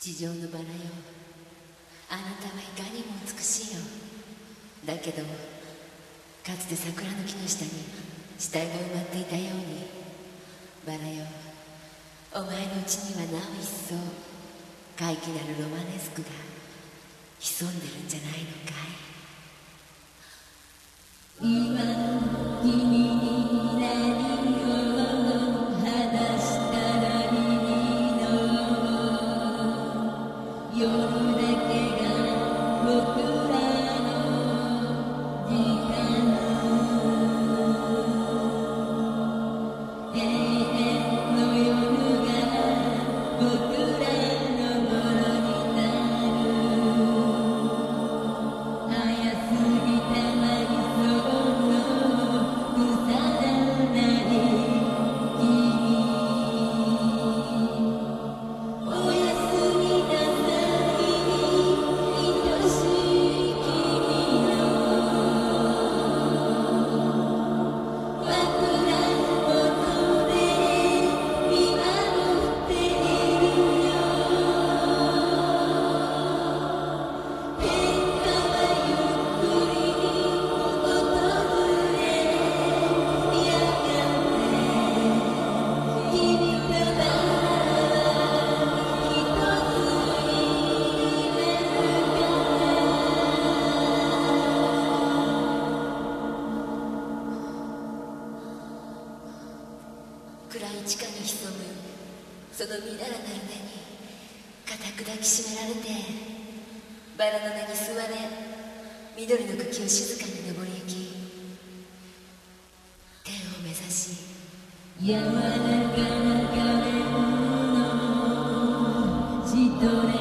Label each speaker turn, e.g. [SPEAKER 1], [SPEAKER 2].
[SPEAKER 1] 地上のバラよ。あなたはいかにも美しいよだけどかつて桜の木の下に死体が埋まっていたようにバラよ。お前のうちにはなお一層怪奇なるロマネスクが潜んでるんじゃないのかい
[SPEAKER 2] 今君に
[SPEAKER 1] 地下に潜む。そのみだらなる目に固く抱きしめられてバラの根に吸われ緑の茎を静かに登り行き天を目指し
[SPEAKER 2] 柔らかな壁をのじとれ